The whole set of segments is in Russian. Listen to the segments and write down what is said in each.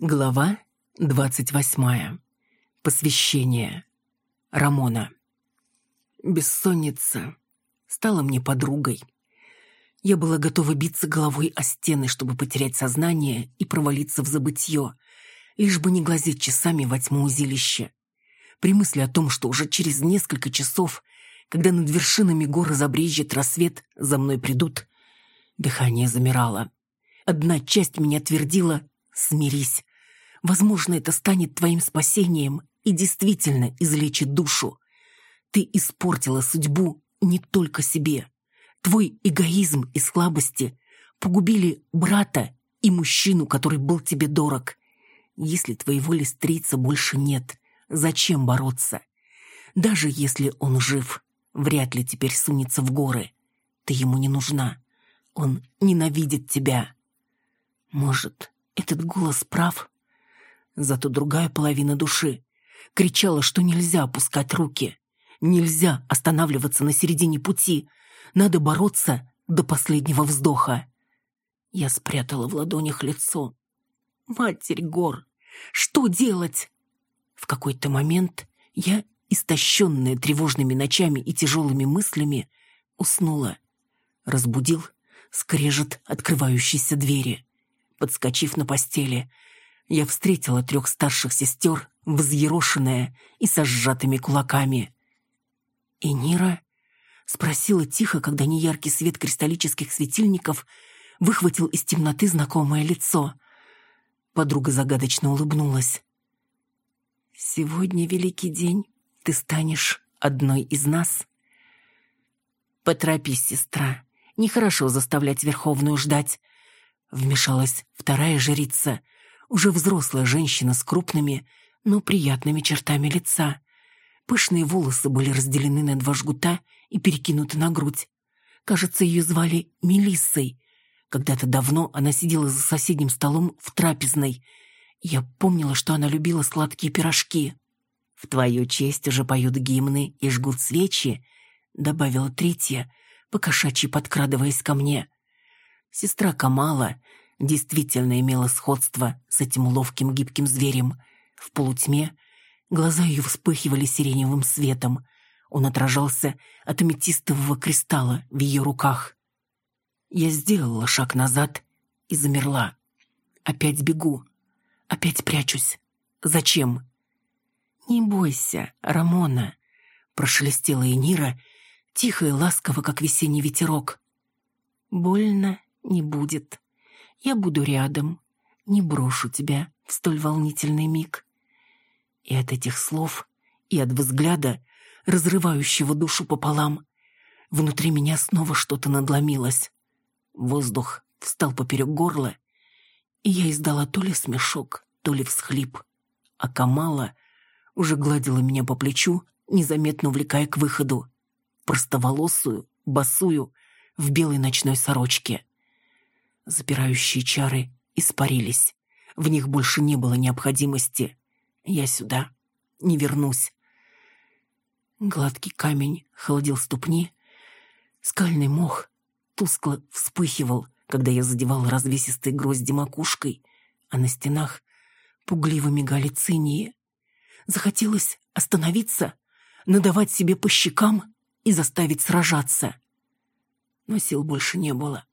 Глава двадцать восьмая. Посвящение. Рамона. Бессонница стала мне подругой. Я была готова биться головой о стены, чтобы потерять сознание и провалиться в забытье, лишь бы не глазеть часами во тьму узилища. При мысли о том, что уже через несколько часов, когда над вершинами горы забрежет рассвет, за мной придут, дыхание замирало. Одна часть меня твердила «смирись». Возможно, это станет твоим спасением и действительно излечит душу. Ты испортила судьбу не только себе. Твой эгоизм и слабости погубили брата и мужчину, который был тебе дорог. Если твоего листрица больше нет, зачем бороться? Даже если он жив, вряд ли теперь сунется в горы. Ты ему не нужна. Он ненавидит тебя. Может, этот голос прав? Зато другая половина души кричала, что нельзя опускать руки. Нельзя останавливаться на середине пути. Надо бороться до последнего вздоха. Я спрятала в ладонях лицо. «Матерь гор, что делать?» В какой-то момент я, истощенная тревожными ночами и тяжелыми мыслями, уснула. Разбудил скрежет открывающейся двери. Подскочив на постели, я встретила трех старших сестер, взъерошенная и со сжатыми кулаками. «И Нира?» — спросила тихо, когда неяркий свет кристаллических светильников выхватил из темноты знакомое лицо. Подруга загадочно улыбнулась. «Сегодня великий день, ты станешь одной из нас». «Поторопись, сестра, нехорошо заставлять Верховную ждать», — вмешалась вторая жрица — уже взрослая женщина с крупными, но приятными чертами лица. Пышные волосы были разделены на два жгута и перекинуты на грудь. Кажется, ее звали Мелиссой. Когда-то давно она сидела за соседним столом в трапезной. Я помнила, что она любила сладкие пирожки. «В твою честь уже поют гимны и жгут свечи», — добавила третья, покошачьи подкрадываясь ко мне. Сестра Камала действительно имела сходство с этим ловким гибким зверем. В полутьме глаза ее вспыхивали сиреневым светом. Он отражался от аметистового кристалла в ее руках. Я сделала шаг назад и замерла. Опять бегу. Опять прячусь. Зачем? «Не бойся, Рамона», — прошелестела Энира, тихо и ласково, как весенний ветерок. «Больно не будет». Я буду рядом, не брошу тебя в столь волнительный миг. И от этих слов, и от взгляда, разрывающего душу пополам, внутри меня снова что-то надломилось. Воздух встал поперек горла, и я издала то ли смешок, то ли всхлип. А Камала уже гладила меня по плечу, незаметно увлекая к выходу. Простоволосую, босую, в белой ночной сорочке. Запирающие чары испарились. В них больше не было необходимости. Я сюда не вернусь. Гладкий камень холодил ступни. Скальный мох тускло вспыхивал, когда я задевал развесистой грозди макушкой, а на стенах пугливо мигали цинии. Захотелось остановиться, надавать себе по щекам и заставить сражаться. Но сил больше не было.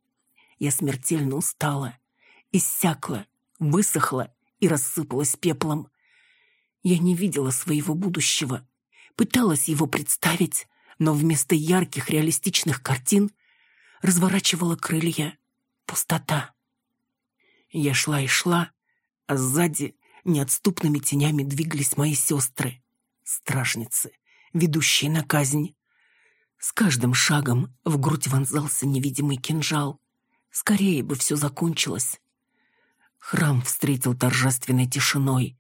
Я смертельно устала, иссякла, высохла и рассыпалась пеплом. Я не видела своего будущего, пыталась его представить, но вместо ярких реалистичных картин разворачивала крылья пустота. Я шла и шла, а сзади неотступными тенями двигались мои сестры, стражницы, ведущие на казнь. С каждым шагом в грудь вонзался невидимый кинжал. Скорее бы все закончилось. Храм встретил торжественной тишиной.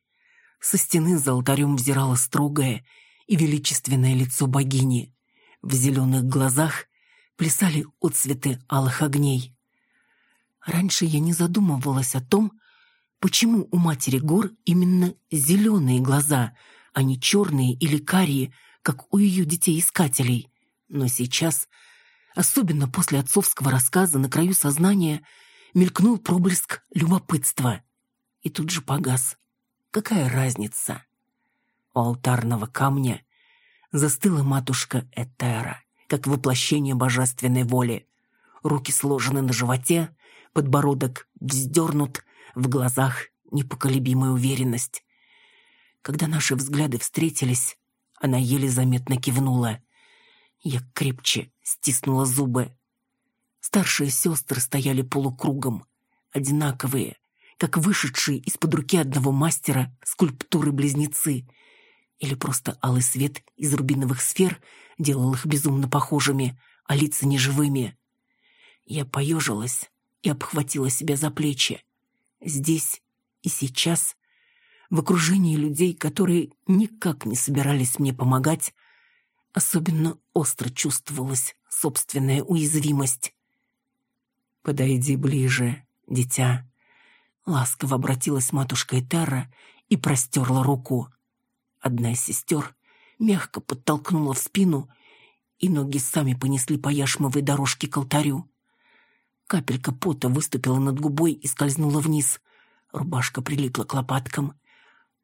Со стены за алтарем взирало строгое и величественное лицо богини. В зеленых глазах плясали отцветы алых огней. Раньше я не задумывалась о том, почему у матери гор именно зеленые глаза, а не черные или карие, как у ее детей-искателей. Но сейчас Особенно после отцовского рассказа на краю сознания мелькнул проблеск любопытства. и тут же погас. Какая разница? У алтарного камня застыла матушка Этера, как воплощение божественной воли. Руки сложены на животе, подбородок вздернут, в глазах непоколебимая уверенность. Когда наши взгляды встретились, она еле заметно кивнула. Я крепче стиснула зубы. Старшие сестры стояли полукругом, одинаковые, как вышедшие из-под руки одного мастера скульптуры-близнецы. Или просто алый свет из рубиновых сфер делал их безумно похожими, а лица неживыми. Я поежилась и обхватила себя за плечи. Здесь и сейчас, в окружении людей, которые никак не собирались мне помогать, особенно остро чувствовалась собственная уязвимость. «Подойди ближе, дитя», — ласково обратилась матушка Этара и простерла руку. Одна из сестер мягко подтолкнула в спину, и ноги сами понесли по яшмовой дорожке к алтарю. Капелька пота выступила над губой и скользнула вниз. Рубашка прилипла к лопаткам.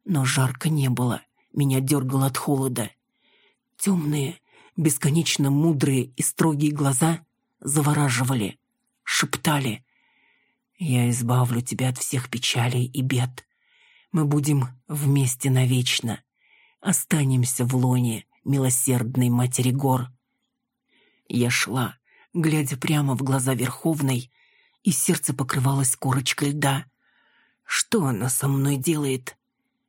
Но жарко не было, меня дергало от холода. Темные, бесконечно мудрые и строгие глаза завораживали, шептали. «Я избавлю тебя от всех печалей и бед. Мы будем вместе навечно. Останемся в лоне милосердной матери гор». Я шла, глядя прямо в глаза Верховной, и сердце покрывалось корочкой льда. Что она со мной делает?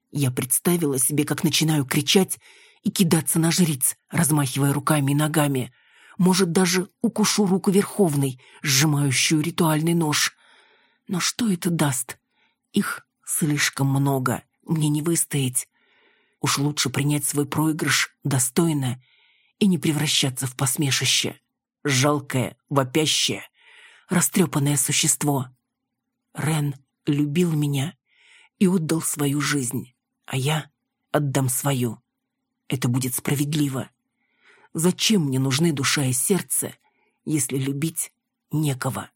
Я представила себе, как начинаю кричать и кидаться на жриц, размахивая руками и ногами. Может, даже укушу руку Верховной, сжимающую ритуальный нож. Но что это даст? Их слишком много, мне не выстоять. Уж лучше принять свой проигрыш достойно и не превращаться в посмешище жалкое, вопящее, растрепанное существо. Рен любил меня и отдал свою жизнь, а я отдам свою. Это будет справедливо. Зачем мне нужны душа и сердце, если любить некого?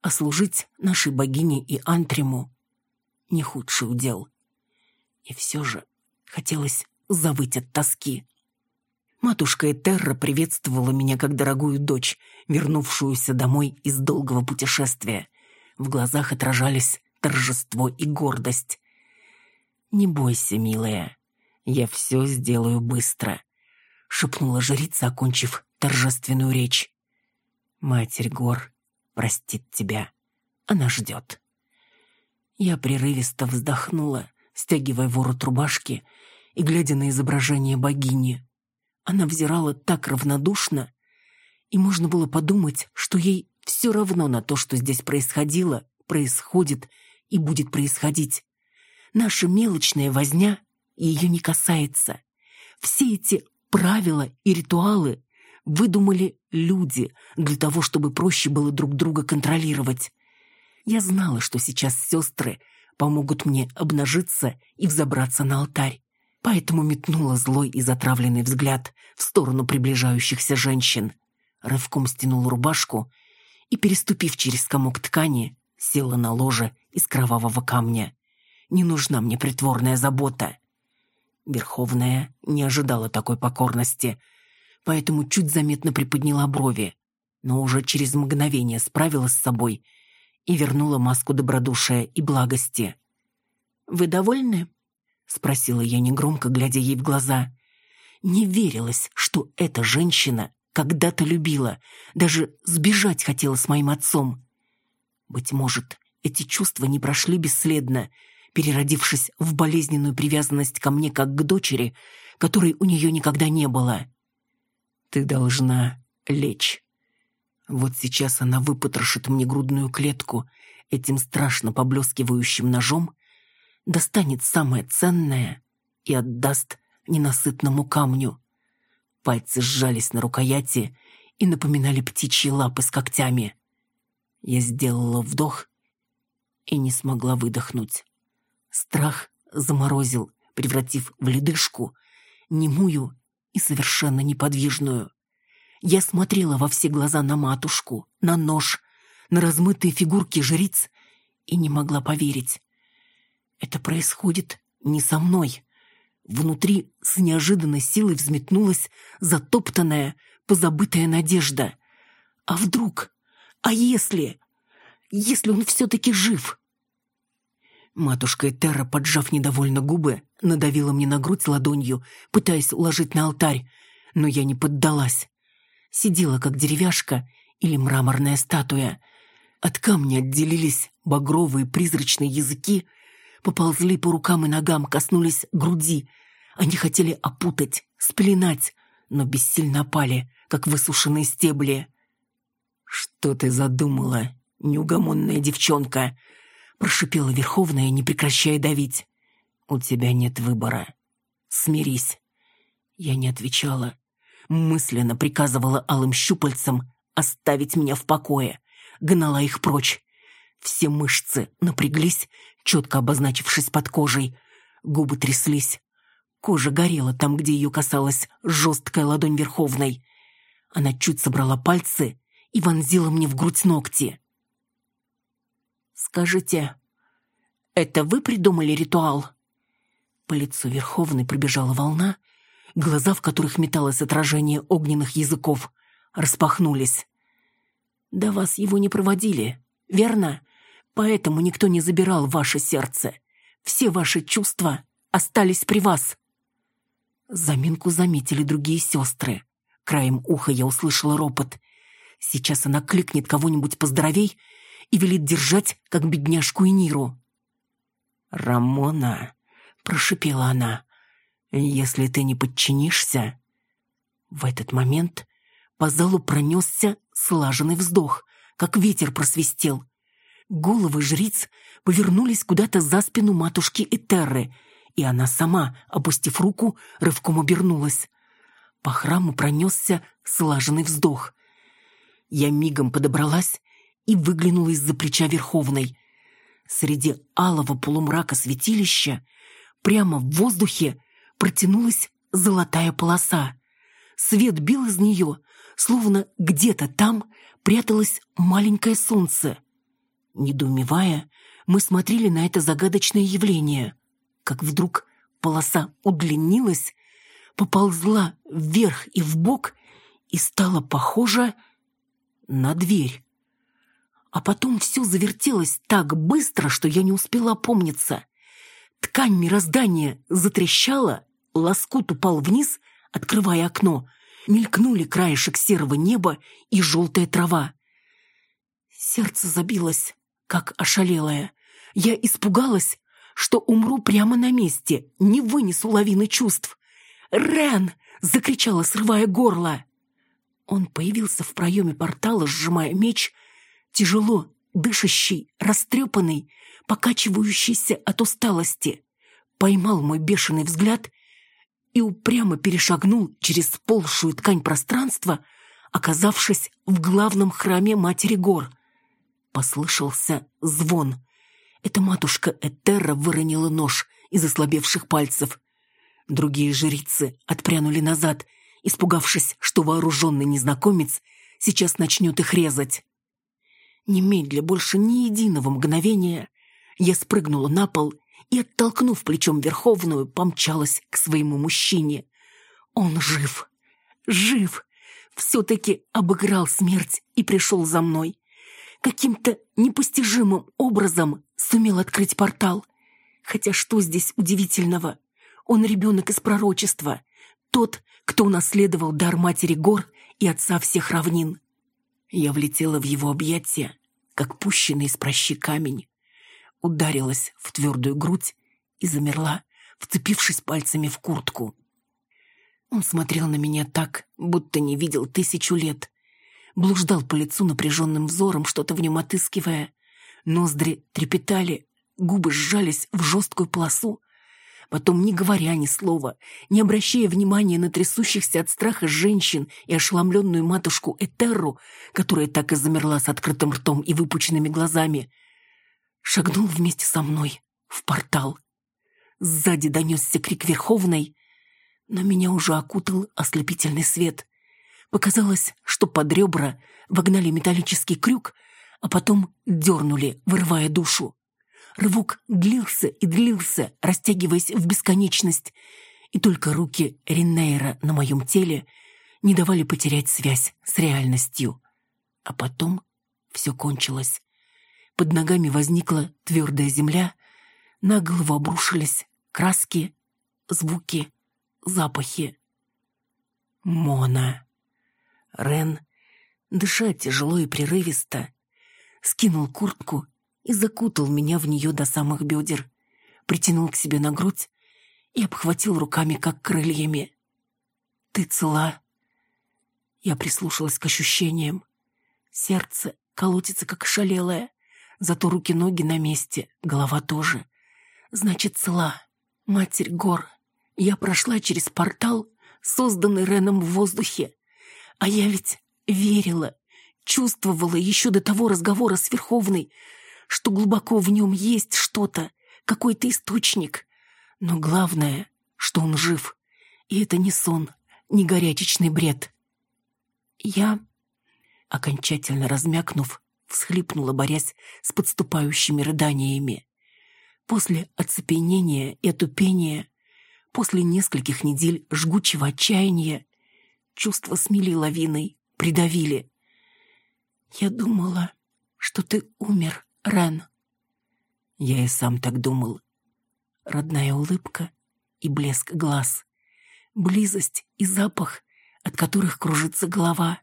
А служить нашей богине и Антриму не худший удел. И все же хотелось завыть от тоски. Матушка Этерра приветствовала меня как дорогую дочь, вернувшуюся домой из долгого путешествия. В глазах отражались торжество и гордость. «Не бойся, милая, я все сделаю быстро», — шепнула жрица, окончив торжественную речь. «Матерь гор простит тебя. Она ждет». Я прерывисто вздохнула, стягивая ворот рубашки и глядя на изображение богини. Она взирала так равнодушно, и можно было подумать, что ей все равно на то, что здесь происходило, происходит и будет происходить. Наша мелочная возня ее не касается. Все эти правила и ритуалы выдумали люди для того, чтобы проще было друг друга контролировать. Я знала, что сейчас сестры помогут мне обнажиться и взобраться на алтарь поэтому метнула злой и затравленный взгляд в сторону приближающихся женщин. Рывком стянула рубашку и, переступив через комок ткани, села на ложе из кровавого камня. Не нужна мне притворная забота. Верховная не ожидала такой покорности, поэтому чуть заметно приподняла брови, но уже через мгновение справилась с собой и вернула маску добродушия и благости. «Вы довольны?» Спросила я негромко, глядя ей в глаза. Не верилось, что эта женщина когда-то любила, даже сбежать хотела с моим отцом. Быть может, эти чувства не прошли бесследно, переродившись в болезненную привязанность ко мне как к дочери, которой у нее никогда не было. «Ты должна лечь». Вот сейчас она выпотрошит мне грудную клетку этим страшно поблескивающим ножом достанет самое ценное и отдаст ненасытному камню. Пальцы сжались на рукояти и напоминали птичьи лапы с когтями. Я сделала вдох и не смогла выдохнуть. Страх заморозил, превратив в ледышку, немую и совершенно неподвижную. Я смотрела во все глаза на матушку, на нож, на размытые фигурки жриц и не могла поверить. Это происходит не со мной. Внутри с неожиданной силой взметнулась затоптанная, позабытая надежда. А вдруг? А если? Если он все-таки жив? Матушка Этерра, поджав недовольно губы, надавила мне на грудь ладонью, пытаясь уложить на алтарь, но я не поддалась. Сидела, как деревяшка или мраморная статуя. От камня отделились багровые призрачные языки, поползли по рукам и ногам, коснулись груди. Они хотели опутать, спеленать, но бессильно опали, как высушенные стебли. «Что ты задумала, неугомонная девчонка?» Прошипела Верховная, не прекращая давить. «У тебя нет выбора. Смирись». Я не отвечала. Мысленно приказывала алым щупальцам оставить меня в покое. Гнала их прочь. Все мышцы напряглись, четко обозначившись под кожей. Губы тряслись. Кожа горела там, где ее касалась жесткая ладонь Верховной. Она чуть собрала пальцы и вонзила мне в грудь ногти. «Скажите, это вы придумали ритуал?» По лицу Верховной пробежала волна, глаза, в которых металось отражение огненных языков, распахнулись. «До вас его не проводили, верно? Поэтому никто не забирал ваше сердце. Все ваши чувства остались при вас». Заминку заметили другие сестры. Краем уха я услышала ропот. Сейчас она кликнет кого-нибудь поздоровей и велит держать, как бедняжку и Ниру. «Рамона», — прошипела она, — «если ты не подчинишься...» В этот момент по залу пронесся слаженный вздох, как ветер просвистел. Головы жриц повернулись куда-то за спину матушки Этерры, и она сама, опустив руку, рывком обернулась. По храму пронесся слаженный вздох. Я мигом подобралась и выглянула из-за плеча Верховной. Среди алого полумрака святилища прямо в воздухе протянулась золотая полоса. Свет бил из нее, словно где-то там пряталось маленькое солнце. Недоумевая, мы смотрели на это загадочное явление, как вдруг полоса удлинилась, поползла вверх и вбок и стала похожа на дверь. А потом все завертелось так быстро, что я не успела опомниться. Ткань мироздания затрещала, лоскут упал вниз, открывая окно. Мелькнули краешек серого неба и желтая трава. Сердце забилось, как ошалелое. Я испугалась, что умру прямо на месте, не вынесу лавины чувств. «Рен!» — закричала, срывая горло. Он появился в проеме портала, сжимая меч, тяжело дышащий, растрепанный, покачивающийся от усталости, поймал мой бешеный взгляд и упрямо перешагнул через полшую ткань пространства, оказавшись в главном храме Матери Гор. Послышался звон. Эта матушка Этерра выронила нож из ослабевших пальцев. Другие жрицы отпрянули назад, испугавшись, что вооруженный незнакомец сейчас начнет их резать. Немедля, больше ни единого мгновения, я спрыгнула на пол и, оттолкнув плечом Верховную, помчалась к своему мужчине. Он жив, жив, все-таки обыграл смерть и пришел за мной. Каким-то непостижимым образом сумел открыть портал. Хотя что здесь удивительного? Он ребенок из пророчества, тот, кто унаследовал дар матери гор и отца всех равнин. Я влетела в его объятия, как пущенный из прощи камень, ударилась в твердую грудь и замерла, вцепившись пальцами в куртку. Он смотрел на меня так, будто не видел тысячу лет. Блуждал по лицу напряженным взором, что-то в нем отыскивая. Ноздри трепетали, губы сжались в жесткую полосу, Потом, не говоря ни слова, не обращая внимания на трясущихся от страха женщин и ошеломленную матушку Этерру, которая так и замерла с открытым ртом и выпученными глазами, шагнул вместе со мной в портал. Сзади донесся крик Верховной, но меня уже окутал ослепительный свет. Показалось, что под ребра вогнали металлический крюк, а потом дернули, вырывая душу. Рывок длился и длился, растягиваясь в бесконечность, и только руки Риннейра на моем теле не давали потерять связь с реальностью. А потом все кончилось. Под ногами возникла твердая земля, на голову обрушились краски, звуки, запахи. Мона. Рен, дыша тяжело и прерывисто, скинул куртку и закутал меня в нее до самых бедер, притянул к себе на грудь и обхватил руками, как крыльями. «Ты цела?» Я прислушалась к ощущениям. Сердце колотится, как шалелое, зато руки-ноги на месте, голова тоже. Значит, цела. Матерь гор. Я прошла через портал, созданный Реном в воздухе. А я ведь верила, чувствовала еще до того разговора с Верховной, что глубоко в нем есть что-то, какой-то источник. Но главное, что он жив. И это не сон, не горячечный бред. Я, окончательно размякнув, всхлипнула, борясь с подступающими рыданиями. После оцепенения и отупения, после нескольких недель жгучего отчаяния, чувства смели лавиной, придавили. Я думала, что ты умер, Рен. Я и сам так думал. Родная улыбка и блеск глаз, близость и запах, от которых кружится голова.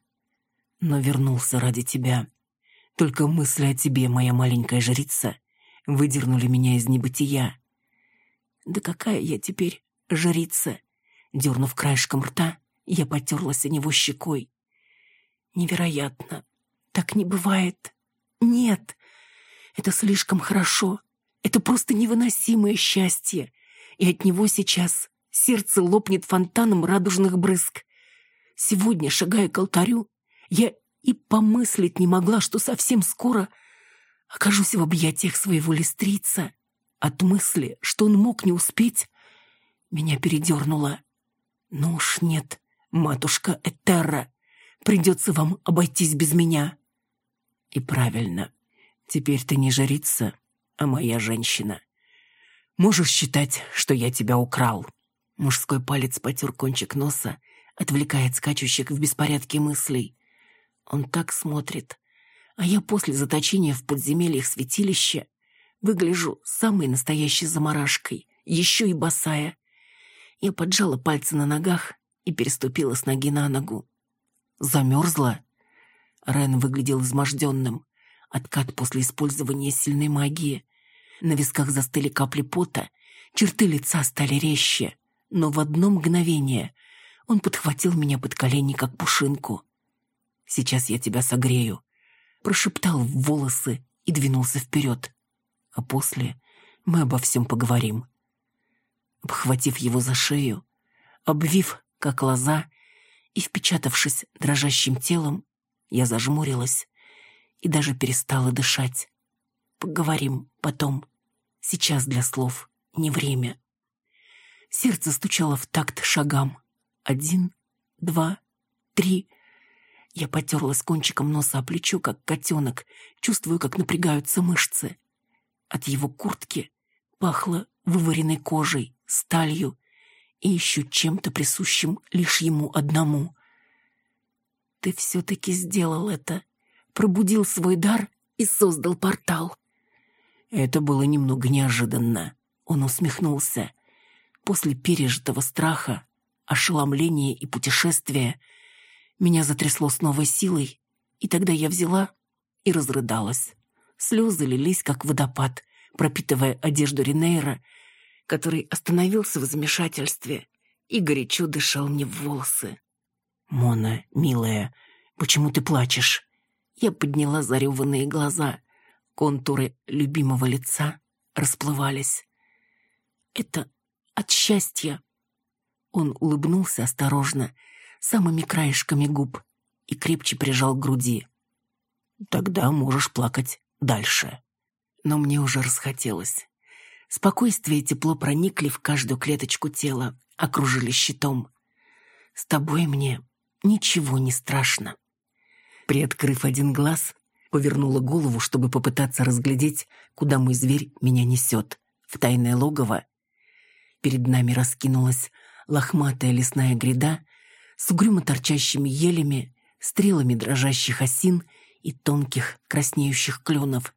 Но вернулся ради тебя. Только мысли о тебе, моя маленькая жрица, выдернули меня из небытия. Да какая я теперь жрица? Дернув краешком рта, я потерлась о него щекой. Невероятно. Так не бывает. Нет. Это слишком хорошо. Это просто невыносимое счастье. И от него сейчас сердце лопнет фонтаном радужных брызг. Сегодня, шагая к алтарю, я и помыслить не могла, что совсем скоро окажусь в объятиях своего листрица. От мысли, что он мог не успеть, меня передернуло. Ну уж нет, матушка Этерра, придется вам обойтись без меня. И правильно, теперь ты не жрица, а моя женщина. Можешь считать, что я тебя украл. Мужской палец потер кончик носа, отвлекает скачущих в беспорядке мыслей. Он так смотрит, а я после заточения в подземельях святилища выгляжу самой настоящей заморашкой, еще и босая. Я поджала пальцы на ногах и переступила с ноги на ногу. Замерзла? Рен выглядел изможденным. Откат после использования сильной магии. На висках застыли капли пота, черты лица стали резче. Но в одно мгновение он подхватил меня под колени, как пушинку. «Сейчас я тебя согрею», прошептал в волосы и двинулся вперед. А после мы обо всем поговорим. Обхватив его за шею, обвив, как лоза, и, впечатавшись дрожащим телом, я зажмурилась и даже перестала дышать. Поговорим потом. Сейчас для слов не время. Сердце стучало в такт шагам. Один, два, три. Я потерлась кончиком носа о плечо, как котенок, чувствую, как напрягаются мышцы. От его куртки пахло вываренной кожей, сталью и еще чем-то присущим лишь ему одному. Ты все-таки сделал это, пробудил свой дар и создал портал. Это было немного неожиданно. Он усмехнулся. После пережитого страха, ошеломления и путешествия меня затрясло с новой силой, и тогда я взяла и разрыдалась. Слезы лились, как водопад, пропитывая одежду Ринейра, который остановился в замешательстве и горячо дышал мне в волосы. «Мона, милая, почему ты плачешь?» Я подняла зареванные глаза. Контуры любимого лица расплывались. «Это от счастья». Он улыбнулся осторожно, самыми краешками губ и крепче прижал к груди. «Тогда можешь плакать дальше». Но мне уже расхотелось. Спокойствие и тепло проникли в каждую клеточку тела, окружили щитом. «С тобой мне ничего не страшно». Приоткрыв один глаз, Повернула голову, чтобы попытаться разглядеть, куда мой зверь меня несет. В тайное логово. Перед нами раскинулась лохматая лесная гряда с угрюмо торчащими елями, стрелами дрожащих осин и тонких краснеющих кленов.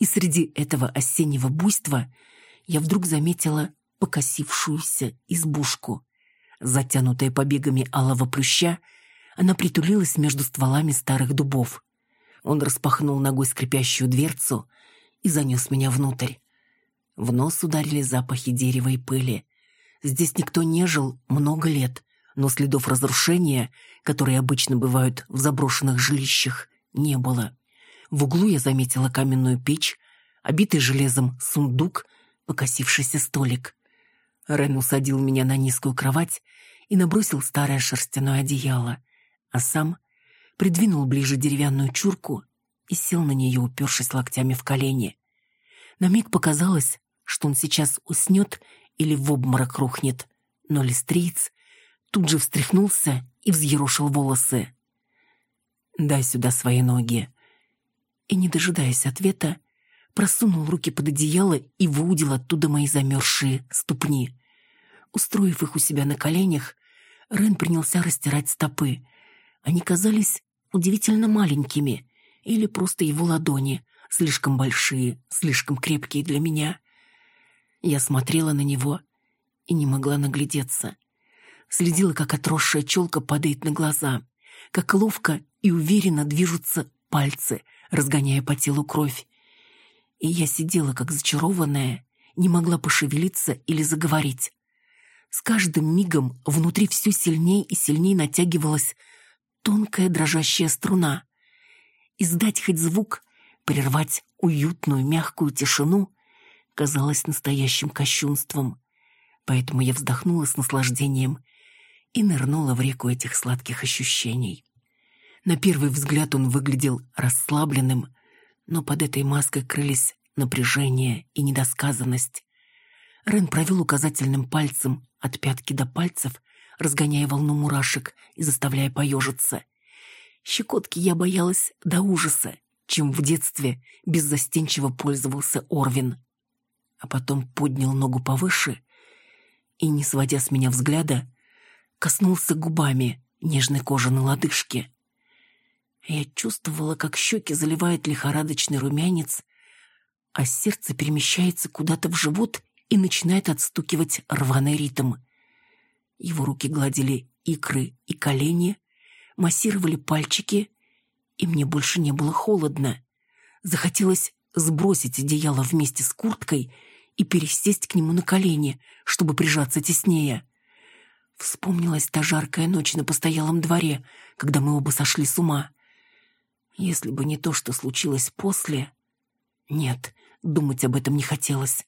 И среди этого осеннего буйства я вдруг заметила покосившуюся избушку. Затянутая побегами алого плюща, она притулилась между стволами старых дубов. Он распахнул ногой скрипящую дверцу и занес меня внутрь. В нос ударили запахи дерева и пыли. Здесь никто не жил много лет, но следов разрушения, которые обычно бывают в заброшенных жилищах, не было. В углу я заметила каменную печь, обитый железом сундук, покосившийся столик. Рен усадил меня на низкую кровать и набросил старое шерстяное одеяло, а сам придвинул ближе деревянную чурку и сел на нее, упершись локтями в колени. На миг показалось, что он сейчас уснет или в обморок рухнет, но листриец тут же встряхнулся и взъерошил волосы. «Дай сюда свои ноги». И, не дожидаясь ответа, просунул руки под одеяло и выудил оттуда мои замерзшие ступни. Устроив их у себя на коленях, Рен принялся растирать стопы. Они казались удивительно маленькими, или просто его ладони, слишком большие, слишком крепкие для меня. Я смотрела на него и не могла наглядеться. Следила, как отросшая челка падает на глаза, как ловко и уверенно движутся пальцы, разгоняя по телу кровь. И я сидела, как зачарованная, не могла пошевелиться или заговорить. С каждым мигом внутри все сильнее и сильнее натягивалась тонкая дрожащая струна. Издать хоть звук, прервать уютную мягкую тишину казалось настоящим кощунством. Поэтому я вздохнула с наслаждением и нырнула в реку этих сладких ощущений. На первый взгляд он выглядел расслабленным, но под этой маской крылись напряжение и недосказанность. Рен провел указательным пальцем от пятки до пальцев, разгоняя волну мурашек и заставляя поежиться. Щекотки я боялась до ужаса, чем в детстве беззастенчиво пользовался Орвин. А потом поднял ногу повыше и, не сводя с меня взгляда, коснулся губами нежной кожаной лодыжки. Я чувствовала, как щеки заливает лихорадочный румянец, а сердце перемещается куда-то в живот и начинает отстукивать рваный ритм. Его руки гладили икры и колени, массировали пальчики, и мне больше не было холодно. Захотелось сбросить одеяло вместе с курткой и пересесть к нему на колени, чтобы прижаться теснее. Вспомнилась та жаркая ночь на постоялом дворе, когда мы оба сошли с ума. Если бы не то, что случилось после... Нет, думать об этом не хотелось.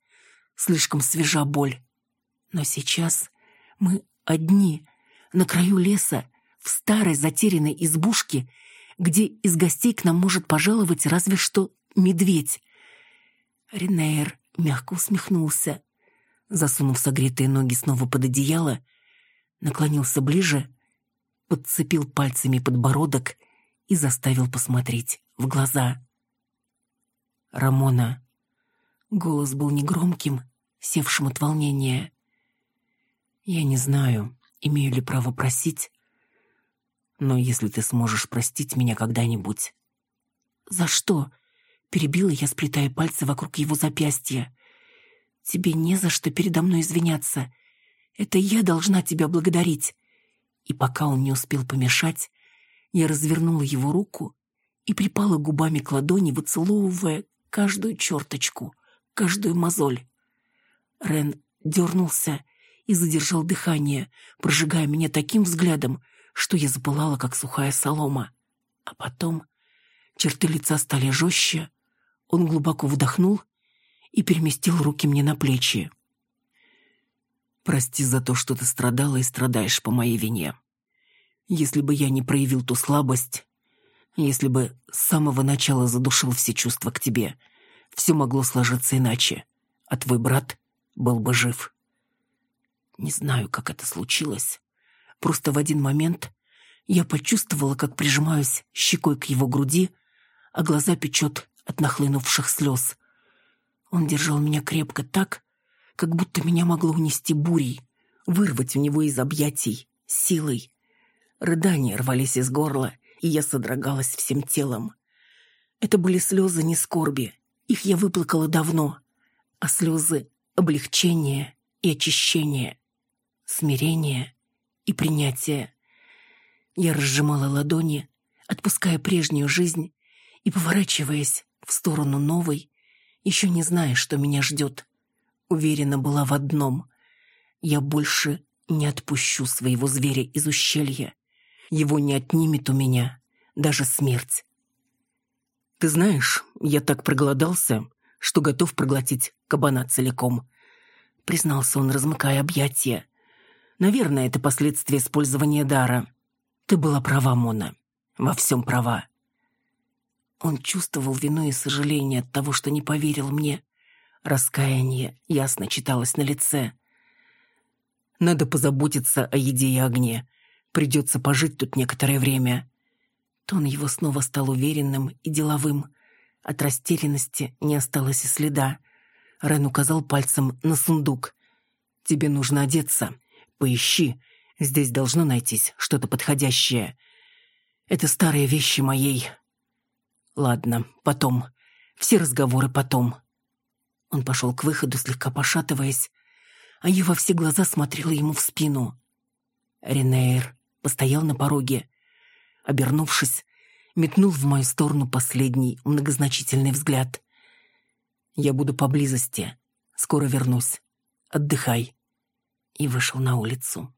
Слишком свежа боль. Но сейчас мы одни, на краю леса, в старой затерянной избушке, где из гостей к нам может пожаловать разве что медведь. Ренейр мягко усмехнулся. Засунув согретые ноги снова под одеяло, наклонился ближе, подцепил пальцами подбородок и заставил посмотреть в глаза. «Рамона». Голос был негромким, севшим от волнения. «Я не знаю, имею ли право просить, но если ты сможешь простить меня когда-нибудь...» «За что?» — перебила я, сплетая пальцы вокруг его запястья. «Тебе не за что передо мной извиняться. Это я должна тебя благодарить». И пока он не успел помешать, я развернула его руку и припала губами к ладони, выцеловывая каждую черточку, каждую мозоль. Рен дернулся и задержал дыхание, прожигая меня таким взглядом, что я запылала, как сухая солома. А потом черты лица стали жестче, он глубоко вдохнул и переместил руки мне на плечи. «Прости за то, что ты страдала и страдаешь по моей вине. Если бы я не проявил ту слабость, если бы с самого начала задушил все чувства к тебе, все могло сложиться иначе, а твой брат был бы жив». Не знаю, как это случилось. Просто в один момент я почувствовала, как прижимаюсь щекой к его груди, а глаза печет от нахлынувших слез. Он держал меня крепко так, как будто меня могло унести бурей, вырвать у него из объятий, силой. Рыдания рвались из горла, и я содрогалась всем телом. Это были слезы не скорби, их я выплакала давно, а слезы облегчения и очищения, смирения и принятия. Я разжимала ладони, отпуская прежнюю жизнь и поворачиваясь в сторону новой, еще не зная, что меня ждет. Уверена была в одном — я больше не отпущу своего зверя из ущелья. Его не отнимет у меня даже смерть. «Ты знаешь, я так проголодался, что готов проглотить кабана целиком», признался он, размыкая объятия. «Наверное, это последствия использования дара. Ты была права, Мона. Во всем права. Он чувствовал вину и сожаление от того, что не поверил мне. Раскаяние ясно читалось на лице. Надо позаботиться о еде и огне. Придется пожить тут некоторое время. Тон его снова стал уверенным и деловым. От растерянности не осталось и следа. Рен указал пальцем на сундук. «Тебе нужно одеться. Поищи. Здесь должно найтись что-то подходящее. Это старые вещи моей Ладно, потом. Все разговоры потом. Он пошел к выходу, слегка пошатываясь, а я во все глаза смотрела ему в спину. Ренейр постоял на пороге. Обернувшись, метнул в мою сторону последний многозначительный взгляд. «Я буду поблизости. Скоро вернусь. Отдыхай». И вышел на улицу.